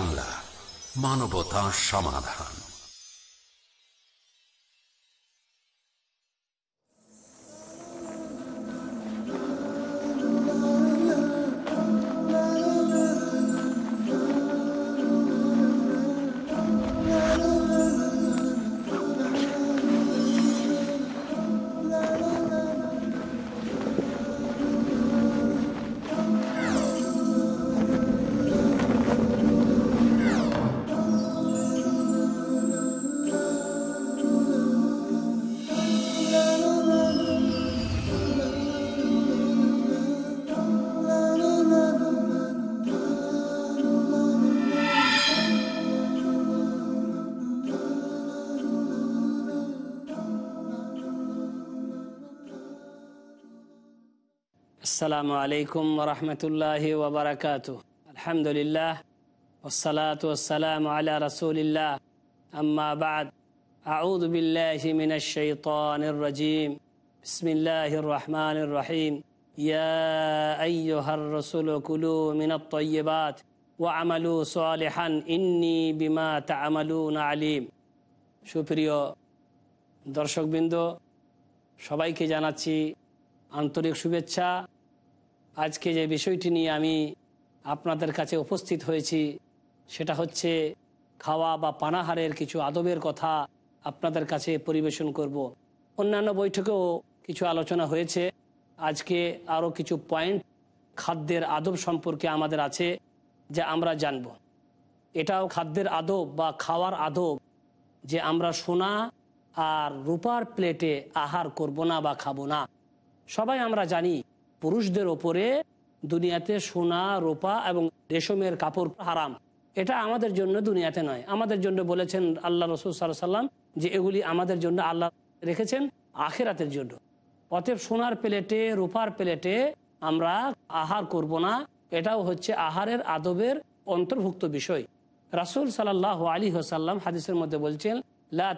বাংলা মানবতা সমাধান। আসসালামু আলাইকুম রহমতুল্লাহ ওবরাকাত আলহামদুলিল্লাহ মিনত তৈবাত ও আমালু সোয়ালেহান ইন্নি বিমা তা আমালুন আলিম সুপ্রিয় দর্শকবৃন্দ সবাইকে জানাচ্ছি আন্তরিক শুভেচ্ছা আজকে যে বিষয়টি নিয়ে আমি আপনাদের কাছে উপস্থিত হয়েছি, সেটা হচ্ছে খাওয়া বা পানাহারের কিছু আদবের কথা আপনাদের কাছে পরিবেশন করব। অন্যান্য বৈঠকেও কিছু আলোচনা হয়েছে। আজকে আরও কিছু পয়েন্ট খাদ্যের আদব সম্পর্কে আমাদের আছে যা আমরা জানব। এটাও খাদ্যের আদব বা খাওয়ার আদব যে আমরা সোনা আর রূপার প্লেটে আহার করব না বা খাব না। সবাই আমরা জানি পুরুষদের ওপরে দুনিয়াতে সোনা, রোপা এবং রেশমের কাপড় হারাম। এটা আমাদের জন্য দুনিয়াতে নয়। আমাদের জন্য বলেছেন আল্লাহ রসুল সাল্লাম যে এগুলি আমাদের জন্য আল্লাহ রেখেছেন আখেরাতের জন্য। অতএব সোনার প্লেটে, রূপার প্লেটে আমরা আহার করব না। এটাও হচ্ছে আহারের আদবের অন্তর্ভুক্ত বিষয়। রাসুল সাল্লাহ আলী হাসাল্লাম হাদিসের মধ্যে বলছেন, লা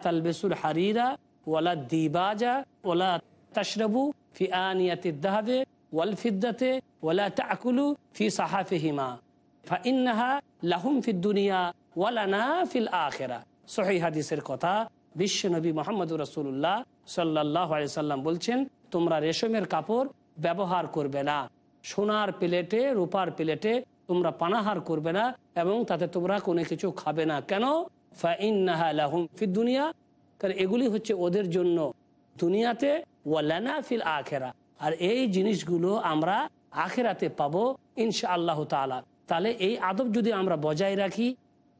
হারিরা ওয়ালা দিবাজা ওলা তাশরাবু ফি আনিয়াতি দাহাবে ওয়াল ফিদ্দাতে ওয়ালা তাকুলু ফি সাহাফিহিমা ফাইন্নাহা লাহুম ফিদ দুনিয়া ওয়ালানা ফিল আখেরা। সহি হাদিসের কথা বিশ্বনবী মোহাম্মদ রসুল্লাহ সাল্লাহ সাল্লাম বলছেন, তোমরা রেশমের কাপড় ব্যবহার করবে না, সোনার প্লেটে, রূপার প্লেটে তোমরা পানাহার করবে না এবং তাতে তোমরা কোনো কিছু খাবে না। কেন? ফাইন্নাহা লাহুম ফিদ দুনিয়া। কারণ এগুলি হচ্ছে ওদের জন্য দুনিয়াতে ওয়ালানা ফিল আখেরা। আর এই জিনিসগুলো আমরা আখেরাতে পাবো ইনশা আল্লাহ তালা তাহলে এই আদব যদি আমরা বজায় রাখি,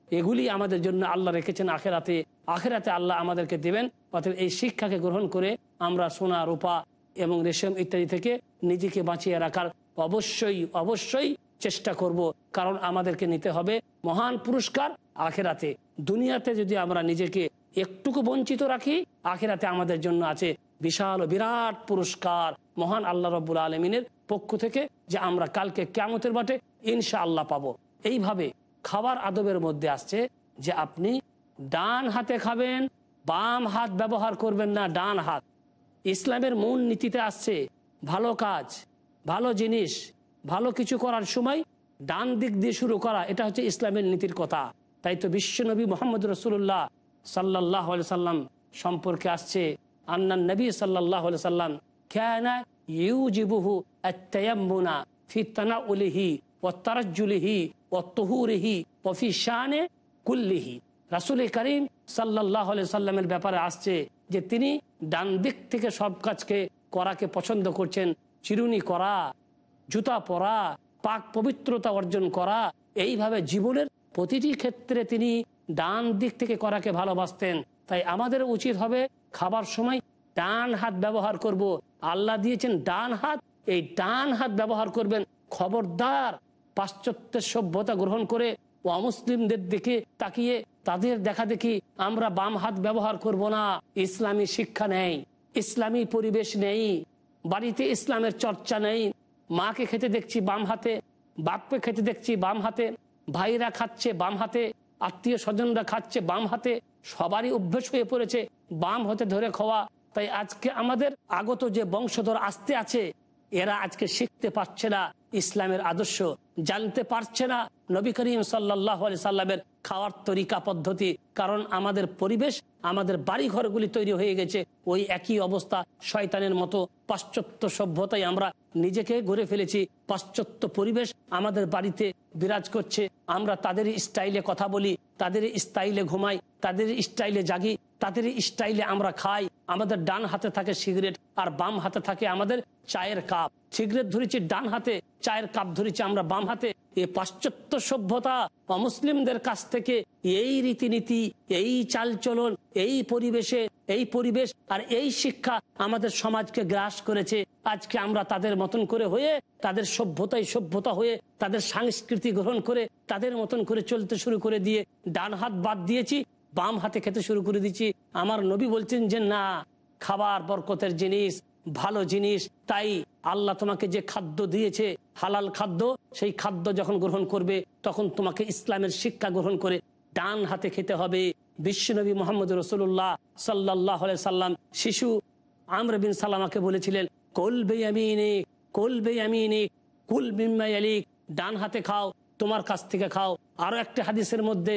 এগুলি আমাদের জন্য আল্লাহ রেখেছেন আখেরাতে। আখেরাতে আল্লাহ আমাদেরকে দেবেন অর্থাৎ এই শিক্ষাকে গ্রহণ করে আমরা সোনা, রূপা এবং রেশম ইত্যাদি থেকে নিজেকে বাঁচিয়ে রাখার অবশ্যই অবশ্যই চেষ্টা করব। কারণ আমাদেরকে নিতে হবে মহান পুরস্কার আখেরাতে। দুনিয়াতে যদি আমরা নিজেকে একটুকু বঞ্চিত রাখি, আখেরাতে আমাদের জন্য আছে বিশাল ও বিরাট পুরস্কার মহান আল্লাহ রব্বুল আলমিনের পক্ষ থেকে যে আমরা কালকে কেমতের বাটে ইনশা আল্লাহ পাবো। এইভাবে খাবার আদবের মধ্যে আসছে যে আপনি ডান হাতে খাবেন, বাম হাত ব্যবহার করবেন না, ডান হাত। ইসলামের মূল নীতিতে আসছে ভালো কাজ, ভালো জিনিস, ভালো কিছু করার সময় ডান দিক দিয়ে শুরু করা, এটা হচ্ছে ইসলামের নীতির কথা। তাই তো বিশ্বনবী মোহাম্মদ রসুল্লাহ সাল্লাহ সাল্লাম সম্পর্কে আসছে আন্নান নবী সাল্লাহ সাল্লাম ক্যানা ইউজিবুহু আত্তায়াম্মুনা ফি তানাউলিহি ওয়া তারাজ্জুলিহি ওয়া তুহুরিহি ওয়া ফি শানে কুল্লিহি। রাসূল করিম আলাইহি সাল্লামের ব্যাপারে আসছে যে তিনি ডান দিক থেকে সব কাজকে করাকে পছন্দ করছেন। চিরুনি করা, জুতা পরা, পাক পবিত্রতা অর্জন করা, এইভাবে জীবনের প্রতিটি ক্ষেত্রে তিনি ডান দিক থেকে করাকে ভালোবাসতেন। তাই আমাদের উচিত হবে খাবার সময় ডান হাত ব্যবহার করব। আল্লাহ দিয়েছেন ডান হাত, এই ডান হাত ব্যবহার করবেন। খবরদার পাশ্চাত্যের সভ্যতা গ্রহণ করে ও অমুসলিমদের দিকে তাকিয়ে তাদের দেখা দেখি আমরা বাম হাত ব্যবহার করব না। ইসলামী শিক্ষা নেই, ইসলামী পরিবেশ নেই, বাড়িতে ইসলামের চর্চা নেই। মাকে খেতে দেখছি বাম হাতে, বাপকে খেতে দেখছি বাম হাতে, ভাইরা খাচ্ছে বাম হাতে, আত্মীয় স্বজনরা খাচ্ছে বাম হাতে সবারই অভ্যেস হয়ে পড়েছে, বাম হতে ধরে খাওয়া। তাই আজকে আমাদের আগত যে বংশধর আসতে আছে, এরা আজকে শিখতে পারছে না ইসলামের আদর্শ, জানতে পারছে না নবী করিম সাল্লাহ সাল্লামের খাওয়ার তরিকা পদ্ধতি। কারণ আমাদের পরিবেশ আমাদের বাড়ি ঘরগুলি তৈরি হয়ে গেছে। ওই একই অবস্থা, শয়তানের মতো পাশ্চাত্য সভ্যতায় আমরা নিজেকে গড়ে ফেলেছি। পাশ্চাত্য পরিবেশ আমাদের বাড়িতে বিরাজ করছে। আমরা তাদের স্টাইলে কথা বলি, তাদের স্টাইলে ঘুমাই, তাদের স্টাইলে জাগি, তাদের স্টাইলে আমরা খাই। আমাদের ডান হাতে থাকে সিগারেট আর বাম হাতে থাকে আমাদের চায়ের কাপ। সিগারেট ধরেছি ডান হাতে, চায়ের কাপ ধরেছি আমরা বাম হাতে। এই পাশ্চাত্য সভ্যতা অমুসলিমদের কাছ থেকে এই রীতিনীতি, এই চালচলন, এই পরিবেশে, এই পরিবেশ আর এই শিক্ষা আমাদের সমাজকে গ্রাস করেছে। আজকে আমরা তাদের মতন করে হয়ে, তাদের সভ্যতায় সভ্যতা হয়ে, তাদের সংস্কৃতি গ্রহণ করে, তাদের মতন করে চলতে শুরু করে দিয়ে ডান হাত বাদ দিয়েছি, বাম হাতে খেতে শুরু করে দিচ্ছি আমার নবী বলছেন যে, না, খাবার বরকতের জিনিস ভালো জিনিস, তাই আল্লাহ তোমাকে যে খাদ্য দিয়েছে, হালাল খাদ্য, সেই খাদ্য যখন গ্রহণ করবে, তখন তোমাকে ইসলামের শিক্ষা গ্রহণ করে ডান হাতে খেতে হবে। বিশ্বনবী মোহাম্মদ রসুল্লাহ সাল্লাহ সাল্লাম শিশু আমর বিন সালামাকে বলেছিলেন কলবে আমিনে কলবে আমিনে কুল বিম্মায়ালিক ডান হাতে খাও, তোমার কাছ থেকে খাও। আরও একটা হাদিসের মধ্যে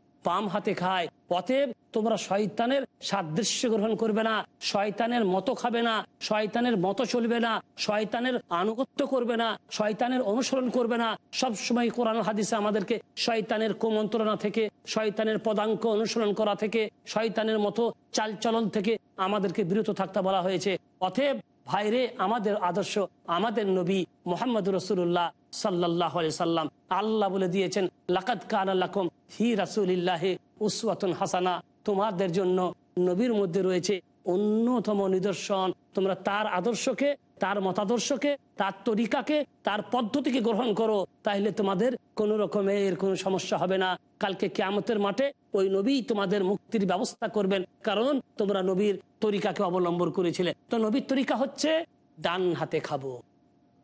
বাম হাতে খায়। অতএব তোমরা শয়তানের সাদৃশ্য গ্রহণ করবে না, শয়তানের মতো খাবে না, শয়তানের মতো চলবে না, শয়তানের আনুগত্য করবে না, শয়তানের অনুসরণ করবে না। সব সময় কোরআন হাদিসে আমাদেরকে শয়তানের কুমন্ত্রণা থেকে, শয়তানের পদাঙ্ক অনুসরণ করা থেকে, শয়তানের মতো চালচলন থেকে আমাদেরকে বিরত থাকতে বলা হয়েছে। অতএব ভাইরে, আমাদের আদর্শ, আমাদের নবী মোহাম্মদ রসুল্লাহ সাল্লাহ সাল্লাম। আল্লাহ বলে দিয়েছেন লাকাত কান আল্লাহম হি রাসুলিল্লাহে উসওয়াতুন হাসানা। তোমাদের জন্য নবীর মধ্যে রয়েছে অন্যতম নিদর্শন। তোমরা তার আদর্শকে তার মতাদর্শকে, তার তরিকাকে, তার পদ্ধতিকে গ্রহণ করো তাহলে তোমাদের কোনো রকমের কোনো সমস্যা হবে না। কালকে কেয়ামতের মাঠে ওই নবী তোমাদের মুক্তির ব্যবস্থা করবেন, কারণ তোমরা নবীর তরিকাকে অবলম্বন করেছিলে। তো নবীর তরিকা হচ্ছে ডান হাতে খাব।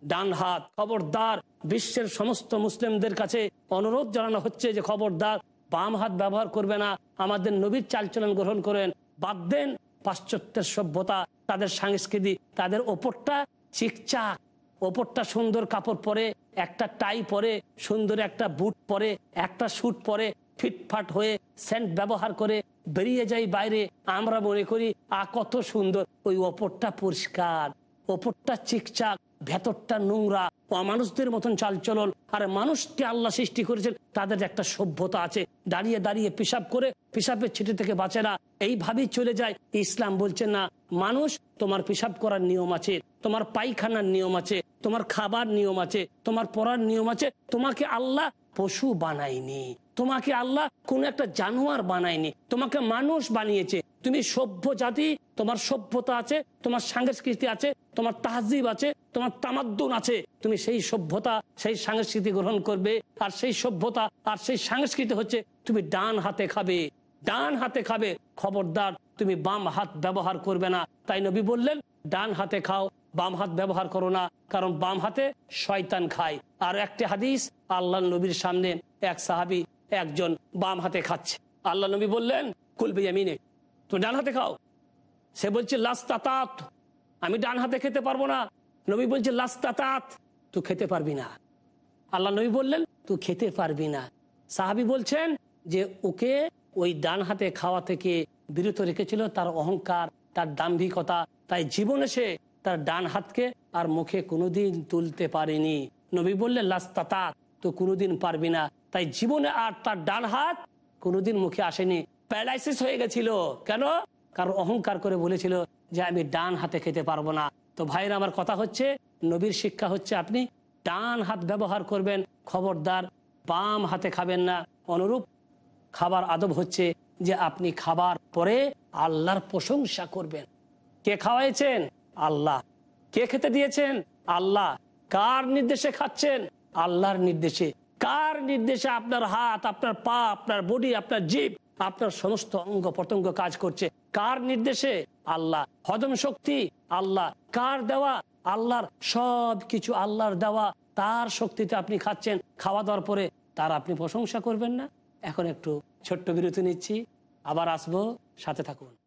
ডান হাত, খবরদার, বিশ্বের সমস্ত মুসলিমদের কাছে অনুরোধ জানানো হচ্ছে যে, খবরদার, বাম হাত ব্যবহার করবে না। আমাদের নবীর চালচলন গ্রহণ করেন। বাদ দেন পাশ্চাত্যের সভ্যতা তাদের সংস্কৃতি, তাদের ওপরটা চিকচাক। ওপরটা সুন্দর কাপড় পরে, একটা টাই পরে, সুন্দর একটা বুট পরে, একটা স্যুট পরে, ফিটফাট হয়ে সেন্ট ব্যবহার করে বেরিয়ে যাই বাইরে। আমরা মনে করি, আ, কত সুন্দর। ওই ওপরটা পরিষ্কার, ওপরটা চিকচাক। ভেতরটা নোংরা অমানুষদের মতন চালচলন। আর মানুষকে আল্লাহ সৃষ্টি করেছেন, তাদের একটা সভ্যতা আছে। দাঁড়িয়ে দাঁড়িয়ে পেশাব করে, পেশাবের ছিটে থেকে বাঁচে না। এইভাবেই চলে যায়। ইসলাম বলছে, না, মানুষ তোমার পেশাব করার নিয়ম আছে, তোমার পায়খানার নিয়ম আছে, তোমার খাবার নিয়ম আছে, তোমার পড়ার নিয়ম আছে, তোমাকে আল্লাহ পশু বানায়নি। তোমাকে আল্লাহ কোন একটা জানোয়ার বানায়নি, তোমাকে মানুষ বানিয়েছে। তুমি সভ্য জাতি, তোমার সভ্যতা আছে, তোমার সংস্কৃতি আছে, তোমার তাহজিব আছে, তোমার তামাদ্দুন আছে। তুমি সেই সভ্যতা, সেই সংস্কৃতি গ্রহণ করবে, আর সেই সভ্যতা, আর সেই সংস্কৃতি হচ্ছে তুমি ডান হাতে খাবে। ডান হাতে খাবে, খবরদার, তুমি বাম হাত ব্যবহার করবে না। তাই নবী বললেন, ডান হাতে খাও, বাম হাত ব্যবহার করো না, কারণ বাম হাতে শয়তান খায়। আর একটি হাদিস আল্লাহ নবীর সামনে, এক সাহাবি একজন বাম হাতে খাচ্ছে। আল্লাহ নবী বললেন কুলবি আমিনে তুমি ডান হাতে খাও। সে বলছে, লাস্তাতাত, আমি ডান হাতে খেতে পারব না। নবী বলছে, লাস্তাতাত, তুই খেতে পারবি না। আল্লাহ নবী বললেন তুই খেতে পারবি না। সাহাবি বলছেন যে, ওকে ওই ডান হাতে খাওয়া থেকে বিরত রেখেছিল, তার অহংকার, তার দাম্ভিকতা, তাই জীবনে সে তার ডান হাতকে আর মুখে কোনোদিন তুলতে পারেনি। নবী বললেন লাস্তাতা তো কোনোদিন পারবি না। তাই জীবনে আর তার ডান হাত কোনোদিন মুখে আসেনি। প্যারালাইসিস হয়ে গেছিল। কেন? কারণ অহংকার করে বলেছিল যে আমি ডান হাতে খেতে পারব না। তো ভাইয়ের আমার কথা হচ্ছে, নবীর শিক্ষা হচ্ছে আপনি ডান হাত ব্যবহার করবেন, খবরদার বাম হাতে খাবেন না। অনুরূপ খাবার আদব হচ্ছে যে আপনি খাবার পরে আল্লাহর প্রশংসা করবেন। কে খাওয়াইছেন? আল্লাহ। কে খেতে দিয়েছেন? আল্লাহ। কার নির্দেশে খাচ্ছেন? আল্লাহর নির্দেশে। কার নির্দেশে আপনার হাত, আপনার পা, আপনার বডি আপনার জীব, আপনার সমস্ত অঙ্গ প্রত্যঙ্গ কাজ করছে? কার নির্দেশে? আল্লাহ। হজম শক্তি? আল্লাহ। কার দেওয়া? আল্লাহর। সব কিছু আল্লাহর দেওয়া। তার শক্তিতে আপনি খাচ্ছেন। খাওয়া দাওয়ার পরে তার আপনি প্রশংসা করবেন না। এখন একটু ছোট্ট বিরতি নিচ্ছি। আবার আসব। সাথে থাকুন।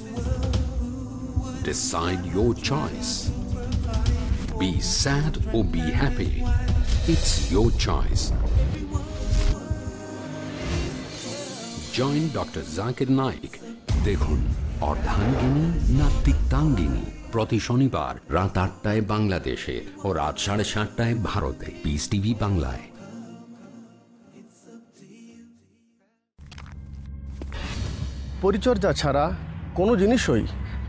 Decide your choice. Be sad or be happy. It's your choice. Join doctor Zakir Naik দেখুন, অর্ধাঙ্গিনী না তিক্তাঙ্গিনী প্রতি শনিবার রাত আটটায় বাংলাদেশে ও রাত সাড়ে সাতটায় ভারতে পিস টিভি বাংলায় পরিচর্যা ছাড়া কোনো জিনিসই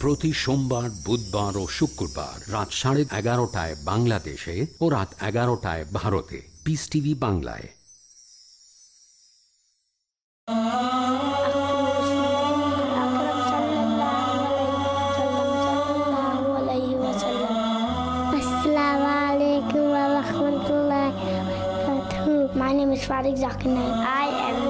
প্রতি সোমবার, বুধবার ও শুক্রবার রাত সাড়ে এগারোটায় বাংলাদেশে ও রাত এগারোটায় ভারতে। পিস টিভি বাংলায়। I am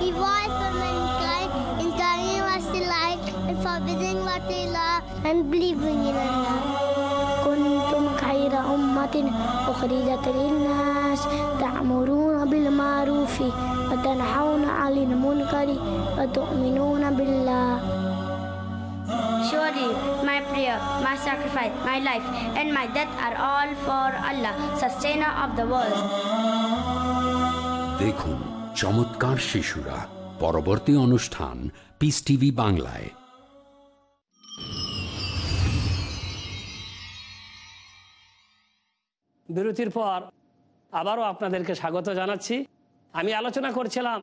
He wars for mankind, incarning what they like, and forbidding what they love, and believing in Allah. كنتم خير أمة أخرجت للناس تأمرون بالمعروف وتنحون عن المنكر وتؤمنون بالله Surely my prayer, my sacrifice, my life and my death are all for Allah, sustainer of the world. देखूं চমৎকার শিশুরা। পরবর্তী অনুষ্ঠান piece TV বাংলায়। বিরতির পর আবারও আপনাদেরকে স্বাগত জানাচ্ছি। আমি আলোচনা করছিলাম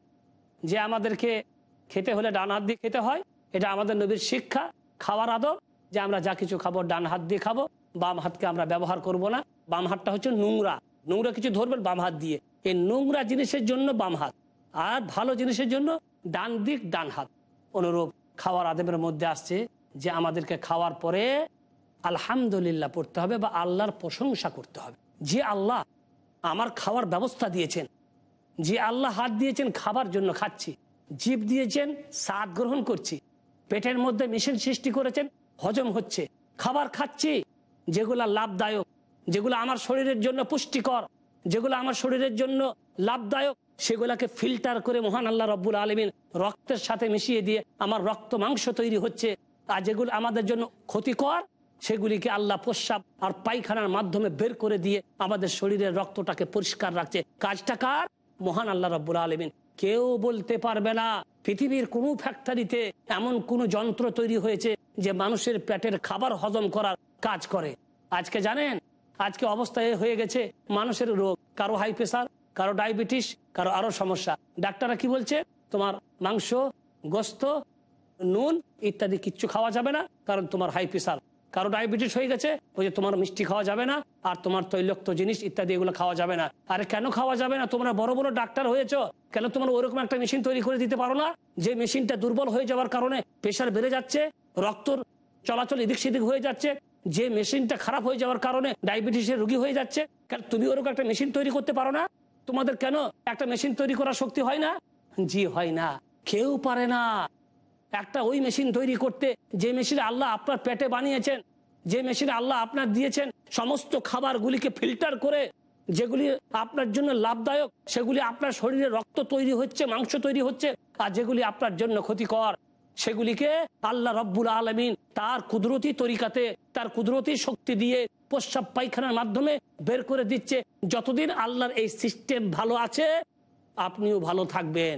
যে আমাদেরকে খেতে হলে ডান হাত দিয়ে খেতে হয়। এটা আমাদের নবীর শিক্ষা, খাওয়ার আদব যে আমরা যা কিছু খাব ডান হাত দিয়ে খাব, বাম হাতকে আমরা ব্যবহার করব না। বাম হাতটা হচ্ছে নোংরা। নোংরা কিছু ধরবেন বাম হাত দিয়ে। এই নোংরা জিনিসের জন্য বাম হাত। আর ভালো জিনিসের জন্য ডান দিক, ডান হাত। অনুরূপ খাওয়ার আদবের মধ্যে আসছে যে আমাদেরকে খাওয়ার পরে আলহামদুলিল্লাহ পড়তে হবে বা আল্লাহর প্রশংসা করতে হবে। যে আল্লাহ আমার খাওয়ার ব্যবস্থা দিয়েছেন, যে আল্লাহ হাত দিয়েছেন খাবার জন্য খাচ্ছি, জীব দিয়েছেন, স্বাদ গ্রহণ করছি, পেটের মধ্যে মেশিন সৃষ্টি করেছেন, হজম হচ্ছে, খাবার খাচ্ছি, যেগুলা লাভদায়ক যেগুলো আমার শরীরের জন্য পুষ্টিকর, যেগুলো আমার শরীরের জন্য লাভদায়ক, সেগুলাকে ফিল্টার করে মহান আল্লাহ রব্বুল আলমিন রক্তের সাথে মিশিয়ে দিয়ে আমার রক্ত মাংস তৈরি হচ্ছে। আর যেগুলো আমাদের জন্য ক্ষতিকর, সেগুলিকে আল্লাহ প্রস্রাব আর পায়খানার মাধ্যমে বের করে দিয়ে আমাদের শরীরের রক্তটাকে পরিষ্কার রাখছে। কাজটা কার? মহান আল্লাহ রব্বুল আলমিন। কেউ বলতে পারবে না, পৃথিবীর কোনো ফ্যাক্টরিতে এমন কোনো যন্ত্র তৈরি হয়েছে যে মানুষের পেটের খাবার হজম করার কাজ করে। আজকে জানেন আজকে অবস্থায় হয়ে গেছে, মানুষের রোগ, কারও হাই প্রেশার কারও ডায়াবেটিস কারও আরও সমস্যা। ডাক্তাররা কি বলছে? তোমার মাংস, গোস্ত, নুন ইত্যাদি কিচ্ছু খাওয়া যাবে না, কারণ তোমার হাই প্রেশার কারও ডায়াবেটিস হয়ে গেছে, ওই যে তোমার মিষ্টি খাওয়া যাবে না, আর তোমার তৈলক্ত জিনিস ইত্যাদি এগুলো খাওয়া যাবে না। আরে কেন খাওয়া যাবে না? তোমরা বড় বড় ডাক্তার হয়েছ, কেন তোমরা ওরকম একটা মেশিন তৈরি করে দিতে পারো না? যে মেশিনটা দুর্বল হয়ে যাওয়ার কারণে প্রেশার বেড়ে যাচ্ছে, রক্তর চলাচল এদিক সেদিক হয়ে যাচ্ছে যে মেশিনটা খারাপ হয়ে যাওয়ার কারণে ডায়াবেটিসের রোগী হয়ে যাচ্ছে, কেন তুমি ওরকম একটা মেশিন তৈরি করতে পারো না? তোমাদের কেন একটা মেশিন তৈরি করার শক্তি হয় না? জি, হয় না। কেউ পারে না। একটা ওই মেশিন তৈরি করতে, যে মেশিন আল্লাহ আপনার পেটে বানিয়েছেন, যে মেশিন আল্লাহ আপনার দিয়েছেন, সমস্ত খাবারগুলিকে ফিল্টার করে, যেগুলি আপনার জন্য লাভদায়ক, সেগুলি আপনার শরীরে রক্ত তৈরি হচ্ছে, মাংস তৈরি হচ্ছে, আর যেগুলি আপনার জন্য ক্ষতিকর। সেগুলিকে আল্লাহ রব্বুল আলমিন তার কুদরতি তরিকাতে, তার কুদরতি শক্তি দিয়ে প্রস্রাব পায়খানার মাধ্যমে বের করে দিচ্ছে। যতদিন আল্লাহর এই সিস্টেম ভালো আছে, আপনিও ভালো থাকবেন।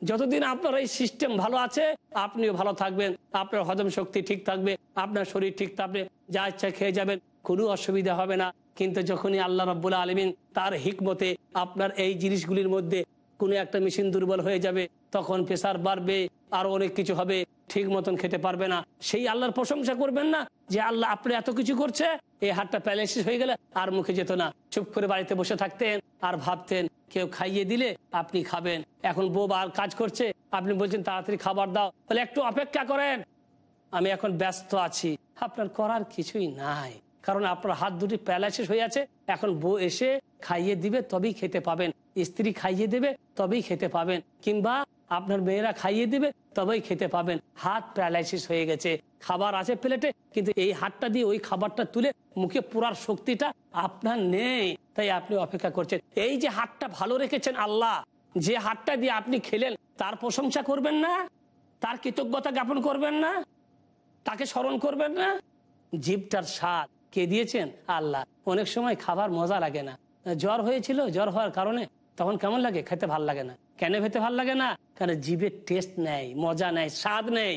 যতদিন আপনার এই সিস্টেম ভালো আছে, আপনিও ভালো থাকবেন। আপনার হজম শক্তি ঠিক থাকবে, আপনার শরীর ঠিক থাকবে, যা ইচ্ছা খেয়ে যাবেন, কোনো অসুবিধা হবে না। কিন্তু যখনই আল্লাহ রব্বুল আলমিন তার হিকমতে আপনার এই জিনিসগুলির মধ্যে কোনো একটা মেশিন দুর্বল হয়ে যাবে, তখন প্রেসার বাড়বে আরও অনেক কিছু হবে, ঠিক মতন খেতে পারবে না। সেই আল্লাহর প্রশংসা করবেন না যে আল্লাহ আপনি এত কিছু করছে, এই হাতটা প্যালেসিস হয়ে গেলে আর মুখে যেত না। চুপ করে বাড়িতে বসে থাকতেন আর ভাবতেন, কেউ খাইয়ে দিলে আপনি খাবেন। এখন বউ আর কাজ করছে, আপনি বলছেন, তাড়াতাড়ি খাবার দাও। তাহলে একটু অপেক্ষা করেন, আমি এখন ব্যস্ত আছি। আপনার করার কিছুই নাই। কারণ আপনার হাত দুটি প্যালাসিস হয়ে আছে, এখন বউ এসে খাইয়ে দিবে, তবেই খেতে পাবেন। স্ত্রী খাইয়ে দেবে, তবেই খেতে পাবেন। কিংবা আপনার মেয়েরা খাইয়ে দিবে, তবেই খেতে পাবেন। হাত প্যালাইসিস হয়ে গেছে। খাবার আছে প্লেটে, কিন্তু এই হাতটা দিয়ে ওই খাবারটা তুলে মুখে পুরার শক্তিটা আপনার নেই। তাই আপনি অপেক্ষা করছেন। এই যে হাতটা ভালো রেখেছেন আল্লাহ, যে হাতটা দিয়ে আপনি খেলেন, তার প্রশংসা করবেন না? তার কৃতজ্ঞতা জ্ঞাপন করবেন না? তাকে স্মরণ করবেন না? জীবটার স্বাদ কে দিয়েছেন? আল্লাহ। অনেক সময় খাবার মজা লাগে না। জ্বর হয়েছিল, জ্বর হওয়ার কারণে তখন কেমন লাগে? খেতে ভালো লাগে না। কেন খেতে ভালো লাগে না? কারণ জিভের টেস্ট নেই, মজা নেই, স্বাদ নেই?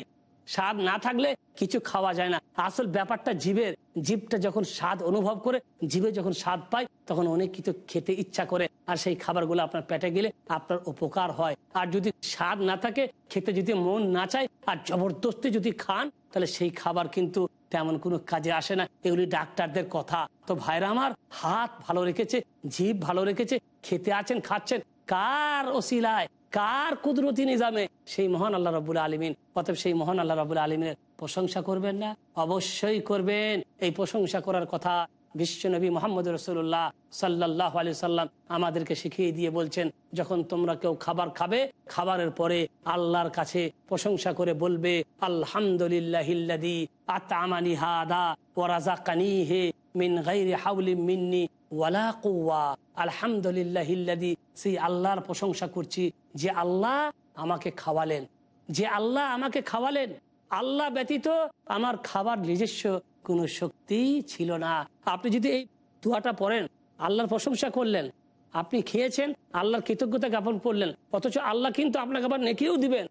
স্বাদ না থাকলে কিছু খাওয়া যায় না। আসল ব্যাপারটা জীবের জীবটা যখন স্বাদ অনুভব করে জীবে যখন স্বাদ পায়, তখন অনেক কিছু খেতে ইচ্ছা করে। আর সেই খাবারগুলো আপনার পেটে গেলে আপনার উপকার হয়। আর যদি স্বাদ না থাকে, খেতে যদি মন না চায়, আর জবরদস্তি যদি খান, তাহলে সেই খাবার কিন্তু তেমন কোনো কাজে আসে না। এগুলি ডাক্তারদের কথা। তো ভাইরা আমার, হাত ভালো রেখেছে জীব ভালো রেখেছে, খেতে আছেন, খাচ্ছেন কার ওসিলায়, কার কুদরতি নিজামে? সেই মহান আল্লাহ রবুল আলমিন। অতএব সেই মহান আল্লাহ রবুল আলমিনের প্রশংসা করবেন না, অবশ্যই করবেন। এই প্রশংসা করার কথা বিশ্বনবী মোহাম্মদ রসুল্লাহ সাল্লাহ আলি সাল্লাম আমাদেরকে শিখিয়ে দিয়ে বলছেন, যখন তোমরা কেউ খাবার খাবে, খাবারের পরে আল্লাহর কাছে প্রশংসা করে বলবে আলহামদুলিল্লাহিল্লাদি আতামানি হাদা ওরাজাকানি হে মিন গাইরি হাউলি মিন্নি ওয়ালা কুয়া আলহামদুলিল্লাহিল্লাদি সেই আল্লাহর প্রশংসা করছি যে আল্লাহ আমাকে খাওয়ালেন। যে আল্লাহ আমাকে খাওয়ালেন, আল্লাহ ব্যতীত আমার খাবার নিজস্ব কোনো শক্তি ছিল না। আপনি যদি এই দোয়াটা পড়েন, আল্লাহর প্রশংসা করলেন, আপনি খেয়েছেন, আল্লাহর কৃতজ্ঞতা জ্ঞাপন করলেন, অথচ আল্লাহ কিন্তু আপনাকে আবার নেকিও দিবেন।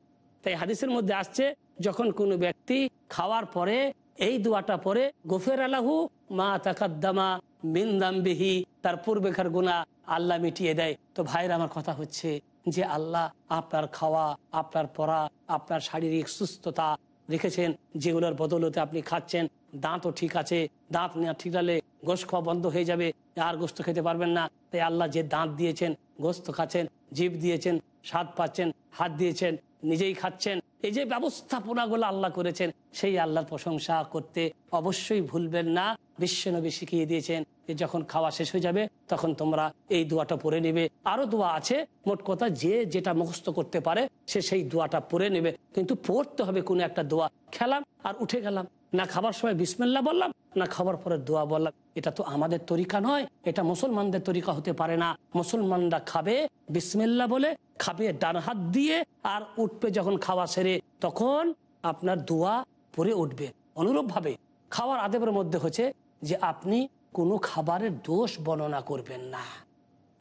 তাই হাদিসের মধ্যে আসছে, যখন কোনো ব্যক্তি খাওয়ার পরে, এই দোয়াটা পরে গোফের আলাহু মা তাকাদ্দামা মিন্দামবিহি তার পূর্বেকার গুণা আল্লাহ মিটিয়ে দেয়। তো ভাইয়ের আমার কথা হচ্ছে যে আল্লাহ আপনার খাওয়া, আপনার পড়া, আপনার শারীরিক সুস্থতা রেখেছেন, যেগুলোর বদলতে আপনি খাচ্ছেন, দাঁতও ঠিক আছে, দাঁত নেওয়া ঠিক হলে গোস্ত খাওয়া বন্ধ হয়ে যাবে, আর গোস্ত খেতে পারবেন না। তাই আল্লাহ যে দাঁত দিয়েছেন গোস্ত খাচ্ছেন, জীব দিয়েছেন, স্বাদ পাচ্ছেন, হাত দিয়েছেন, নিজেই খাচ্ছেন এই যে ব্যবস্থাপনাগুলো আল্লাহ করেছেন, সেই আল্লাহর প্রশংসা করতে অবশ্যই ভুলবেন না। বিশ্বনবী শিখিয়ে দিয়েছেন যে যখন খাওয়া শেষ হয়ে যাবে, তখন তোমরা এই দোয়াটা পড়ে নেবে। আরও দোয়া আছে, মোট কথা যে যেটা মুখস্থ করতে পারে, সে সেই দোয়াটা পড়ে নেবে। কিন্তু পড়তে হবে কোনো একটা দোয়া। খেলাম আর উঠে গেলাম। না খাবার সময় বিসমিল্লা বললাম, না খাবার পরে দোয়া বললাম। এটা তো আমাদের তরিকা নয়, এটা মুসলমানদের তরিকা হতে পারে না। মুসলমানরা খাবে বিসমিল্লা বলে, খাবে ডান হাত দিয়ে, আর উঠবে যখন খাওয়া সেরে, তখন আপনার দোয়া পরে উঠবে। অনুরূপ ভাবে খাওয়ার আদেবের মধ্যে হচ্ছে যে আপনি কোনো খাবারের দোষ বর্ণনা করবেন না।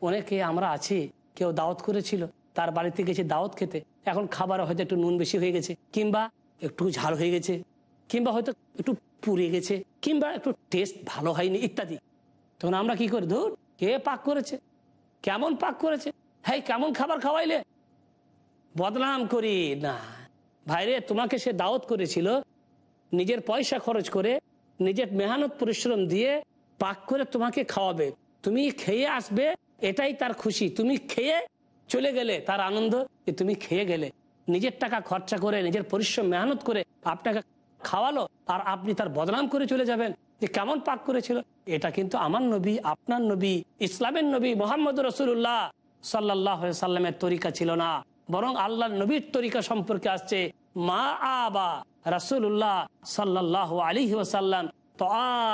অনেকে আমরা আছি, কেউ দাওয়াত করেছিল, তার বাড়িতে গেছে দাওয়াত খেতে, এখন খাবার হয়তো একটু নুন বেশি হয়ে গেছে, কিংবা একটু ঝাল হয়ে গেছে কিংবা হয়তো একটু পুড়ে গেছে, কিংবা একটু টেস্ট ভালো হয়নি, ইত্যাদি। তখন আমরা কি করি? ধর, কে পাক করেছে? কেমন পাক করেছে? হ্যাঁ কেমন খাবার খাওয়াইলে? বদনাম করি না। ভাইরে, তোমাকে সে দাওয়াত করেছিল, নিজের পয়সা খরচ করে, নিজের মেহনত পরিশ্রম দিয়ে পাক করে তোমাকে খাওয়াবে। তুমি খেয়ে আসবে, এটাই তার খুশি। তুমি খেয়ে চলে গেলে, তার আনন্দ তুমি খেয়ে গেলে। নিজের টাকা খরচা করে, নিজের পরিশ্রম, মেহনত করে আপনাকে খাওয়ালো, আর আপনি তার বদনাম করে চলে যাবেন। যে কেমন পাক করেছিল, এটা কিন্তু আমার নবী, আপনার নবী, ইসলামের নবী মোহাম্মদ রসুল্লাহ সাল্লাহ সাল্লামের তরিকা ছিল না। বরং আল্লাহ নবীর তরিকা সম্পর্কে আসছে, মা আবা রাসুল্লাহ সাল্লাহ আলী ওসাল্লাম তো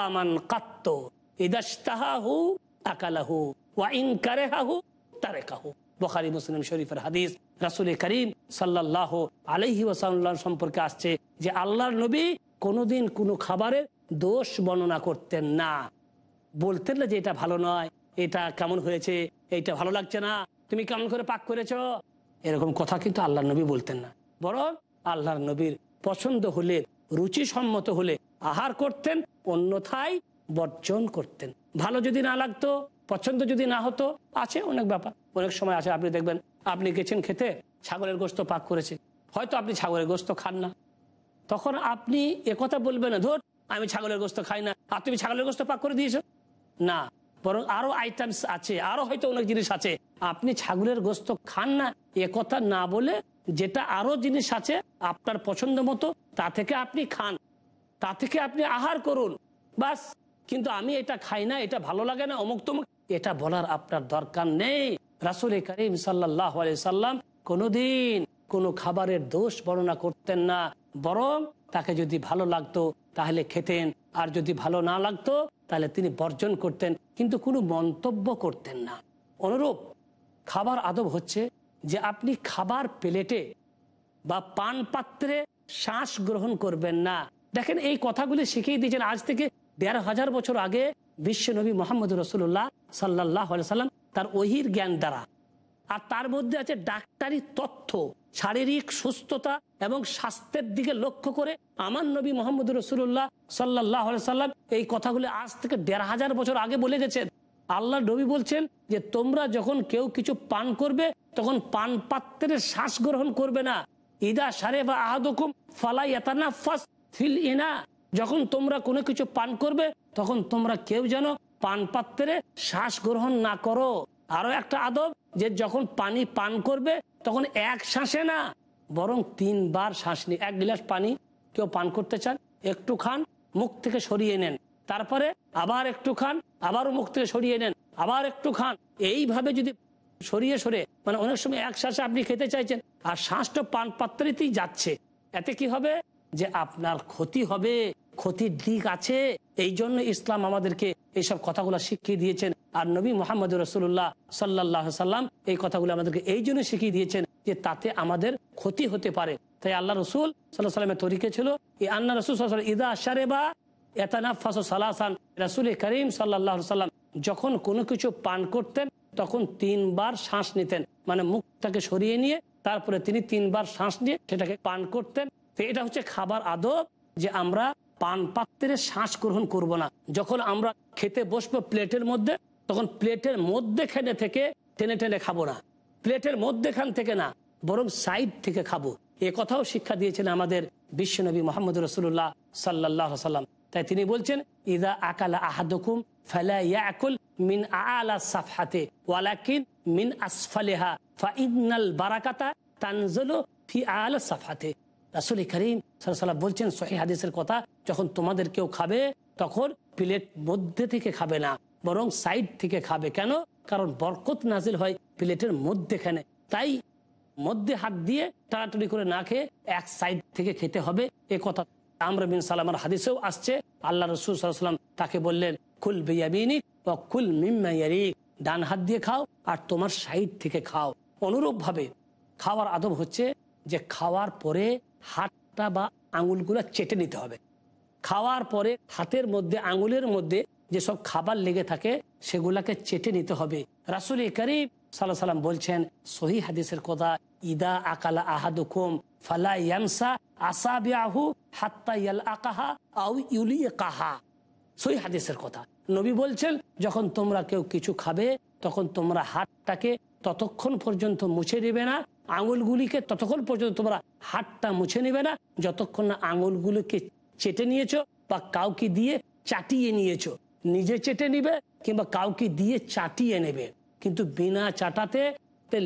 আমান কাত্ত ইদাস্তাহু আকালাহু, ওয়া ইন কারেহাহু তারেকাহু। বখারি, মুসলিম শরীফের হাদিস রাসুল করিম সাল্লাহ আলহি ওসাল্লাম সম্পর্কে আসছে যে আল্লাহর নবী কোনোদিন কোনো খাবারের দোষ বর্ণনা করতেন না। বলতেন না যে এটা ভালো নয়, এটা কেমন হয়েছে, এইটা ভালো লাগছে না, তুমি কেমন করে পাক করেছ? এরকম কথা কিন্তু আল্লাহ নবী বলতেন না। বরং আল্লাহর নবীর পছন্দ হলে রুচি সম্মত হলে আহার করতেন, অন্যথায় বর্জন করতেন। ভালো যদি না লাগতো, পছন্দ যদি না হতো, আছে অনেক ব্যাপার। অনেক সময় আছে আপনি দেখবেন, আপনি গেছেন খেতে, ছাগলের গোস্ত পাক করেছে। হয়তো আপনি ছাগলের গোস্ত খান না। তখন আপনি একথা বলবেন না, ধর, আমি ছাগলের গোস্ত খাই না। আর তুমি ছাগলের গোস্ত পাক করে দিয়েছ? না, বরং আরও আইটেমস আছে, আরও হয়তো অনেক জিনিস আছে। আপনি ছাগলের গোস্ত খান না কথা না বলে যেটা আরও জিনিস আছে আপনার পছন্দ মতো, তা থেকে আপনি খান। তা থেকে আপনি আহার করুন। বাস, কিন্তু আমি এটা খাই না, এটা ভালো লাগে না অমুক তমুক এটা বলার আপনার দরকার নেই। রাসুল করিম সাল্লাহ সাল্লাম কোনোদিন কোনো খাবারের দোষ বর্ণনা করতেন না। বরং তাকে যদি ভালো লাগতো, তাহলে খেতেন। আর যদি ভালো না লাগতো, তাহলে তিনি বর্জন করতেন। কিন্তু কোনো মন্তব্য করতেন না। অনুরূপ খাবার আদব হচ্ছে যে আপনি খাবার প্লেটে বা পান পাত্রে শ্বাস গ্রহণ করবেন না। দেখেন, এই কথাগুলি শিখিয়ে দিয়েছেন আজ থেকে দেড় হাজার বছর আগে বিশ্ব নবী মোহাম্মদ রসুল্লাহ সাল্লাহ সাল্লাম তার ওহির জ্ঞান দ্বারা। আর তার মধ্যে আছে ডাক্তারি তথ্য, শারীরিক সুস্থতা এবং স্বাস্থ্যের দিকে লক্ষ্য করে আমার নবী মোহাম্মদ রসুল্লাহ সাল্লাহ সাল্লাম এই কথাগুলি আজ থেকে দেড় হাজার বছর আগে বলে গেছেন। আল্লাহ নবী বলছেন যে, তোমরা যখন কেউ কিছু পান করবে, তখন পান পাত্রের শ্বাস গ্রহণ করবে না। ইদা সারে বা আহাদুকুম ফালাই ফিল ইনা। যখন তোমরা কোনো কিছু পান করবে, তখন তোমরা কেউ যেন পান পাত্রে শ্বাস গ্রহণ না করো। আরও একটা আদব, যে যখন পানি পান করবে, তখন এক শ্বাসে না, বরং তিনবার শ্বাস নি এক গিলাস পানি কেউ পান করতে চান, একটু খান, মুখ থেকে সরিয়ে নেন। তারপরে আবার একটু খান, আবারও মুখ থেকে সরিয়ে নেন, আবার একটু খান। এইভাবে যদি সরিয়ে সরে মানে অনেক সময় এক শ্বাসে আপনি খেতে চাইছেন, আর শ্বাসটা পান পাত্রেতেই যাচ্ছে। এতে কি হবে? যে আপনার ক্ষতি হবে, ক্ষতির দিক আছে এই জন্য ইসলাম আমাদেরকে এইসব কথাগুলো শিখিয়ে দিয়েছেন। আর নবী মোহাম্মদ রসুল্লাহ সাল্লাহ সাল্লাম এই কথাগুলো আমাদেরকে এই জন্য শিখিয়ে দিয়েছেন যে তাতে আমাদের ক্ষতি হতে পারে। তাই আল্লাহ রসুল সাল্লাহ সাল্লামের তরিকে ছিল এই আল্লাহ রসুল ইদা আশারে বা এতানাফাস সালাসান রাসুল করিম সাল্লাহ সাল্লাম যখন কোনো কিছু পান করতেন, তখন তিনবার শ্বাস নিতেন। মানে মুখটাকে সরিয়ে নিয়ে, তারপরে তিনি তিনবার শ্বাস নিয়ে সেটাকে পান করতেন। তো এটা হচ্ছে খাবার আদব যে আমরা পান পাত্রে শ্বাস গ্রহণ করব না। যখন আমরা খেতে বসবো প্লেটের মধ্যে, তখন প্লেটের মধ্যেখানে থেকে টেনে টেনে খাব না। প্লেটের মধ্যেখান থেকে না, বরং সাইড থেকে খাব। এ কথাও শিক্ষা দিয়েছেন আমাদের বিশ্বনবী মোহাম্মদ রসুল্লাহ সাল্লাহ সাল্লাম তাই তিনি বলছেন, ইদা আকালা আহাদুকুম ফালা ইয়াকুল মিন আলা ওয়ালাকিন মিন আসফালিহা, ফাইনাল বারাকাতা তানজলু ফি আলা সাফহাতে। রাসুল করিম সাল্লাম বলছেন সহি হাদিসের কথা, যখন তোমাদের কেউ খাবে, তখন প্লেট মধ্যে থেকে খাবে না, বরং সাইড থেকে খাবে। কেন? কারণ বরকত নাজিল হয় প্লেটের মধ্যেখানে। তাই মধ্যে হাত দিয়ে টানাটানি করে না খেয়ে এক সাইড থেকে খেতে হবে, এ কথা আমরা বিন সালামার হাদিসেও আসছে। আল্লাহ রসুল সাল্লাম তাকে বললেন, কুল বিয়াবিনিক বা কুল মিম্মাইয়ারিক ডান হাত দিয়ে খাও আর তোমার সাইড থেকে খাও। অনুরূপ ভাবে খাওয়ার আদব হচ্ছে যে খাওয়ার পরে হাতটা বা আঙুলগুলো চেটে নিতে হবে। খাওয়ার পরে হাতের মধ্যে, আঙুলের মধ্যে যেসব খাবার লেগে থাকে, সেগুলাকে চেটে নিতে হবে। রাসুল করিম সাল্লাহ সাল্লাম বলছেন সহি হাদিসের কথা, ইদা আকালা আহাদুকুম ফালা ইয়ামসা আসাবিয়াহু হাত্তা ইয়াল আকাহা আউ ইউলি কাহা সহি হাদিসের কথা। নবী বলছেন, যখন তোমরা কেউ কিছু খাবে, তখন তোমরা হাতটাকে ততক্ষণ পর্যন্ত মুছে নেবে না আঙুলগুলিকে ততক্ষণ পর্যন্ত তোমরা হাতটা মুছে নেবে না, যতক্ষণ না আঙুলগুলিকে চেটে নিয়েছো বা কাউকে দিয়ে চাটিয়ে নিয়েছো। নিজে চেটে নিবে কিংবা কাউকে দিয়ে চাটিয়ে নেবে। কিন্তু বিনা চাটাতে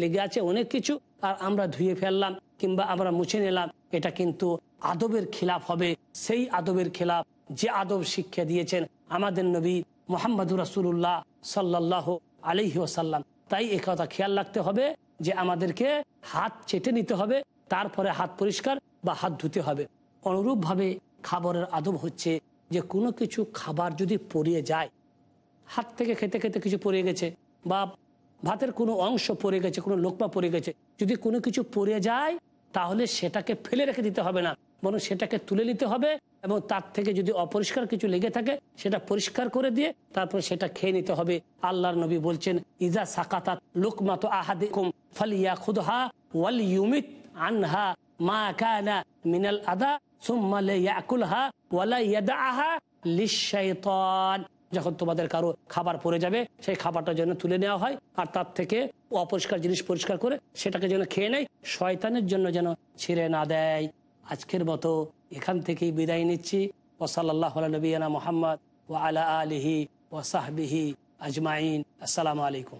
লেগে আছে অনেক কিছু আর আমরা ধুয়ে ফেললাম কিংবা আমরা মুছে নিলাম। এটা কিন্তু আদবের খিলাফ হবে। সেই আদবের খিলাফ যে আদব শিক্ষা দিয়েছেন আমাদের নবী মোহাম্মদ রাসুল্লাহ সাল্লাহ আলহি ওসাল্লাম তাই এ কথা খেয়াল রাখতে হবে। যে আমাদেরকে হাত চেটে নিতে হবে, তারপরে হাত পরিষ্কার বা হাত ধুতে হবে। অনুরূপভাবে খাবারের আদব হচ্ছে যে কোনো কিছু খাবার যদি পড়িয়ে যায়, হাত থেকে খেতে খেতে কিছু পড়ে গেছে বা ভাতের কোনো অংশ পড়ে গেছে, কোনো লোকমা পড়ে গেছে, যদি কোনো কিছু পড়ে যায়, তাহলে সেটাকে ফেলে রেখে দিতে হবে না, বরং সেটাকে তুলে নিতে হবে এবং তার থেকে যদি অপরিষ্কার কিছু লেগে থাকে, সেটা পরিষ্কার করে দিয়ে তারপর সেটা খেয়ে নিতে হবে। আল্লাহর নবী বলছেন, ইজা সাকাতাত লোকমাতো আহাদিকুম ফালিয়া খুদহা ওয়াল ইউমিত আনহা মা কানা মিনাল আদা ওয়ালা ইয়াদাহা লিশাইতান যখন তোমাদের কারও খাবার পড়ে যাবে, সেই খাবারটা যেন তুলে নেওয়া হয় আর তার থেকে অপরিষ্কার জিনিস পরিষ্কার করে সেটাকে যেন খেয়ে নেয়, শয়তানের জন্য যেন ছিঁড়ে না দেয়। আজকের মতো এখান থেকেই বিদায় নিচ্ছি। ওসাল্লাহ নবীনা মোহাম্মদ ও আলা আলিহি ও সাহবিহি আজমাইন। আসসালামু আলাইকুম।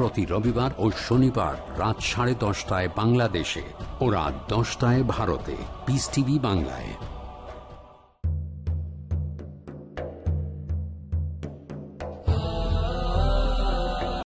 প্রতি রবিবার ও শনিবার রাত সাড়ে দশটায় বাংলাদেশে ও রাত দশটায় ভারতে। পিস টিভি বাংলায়।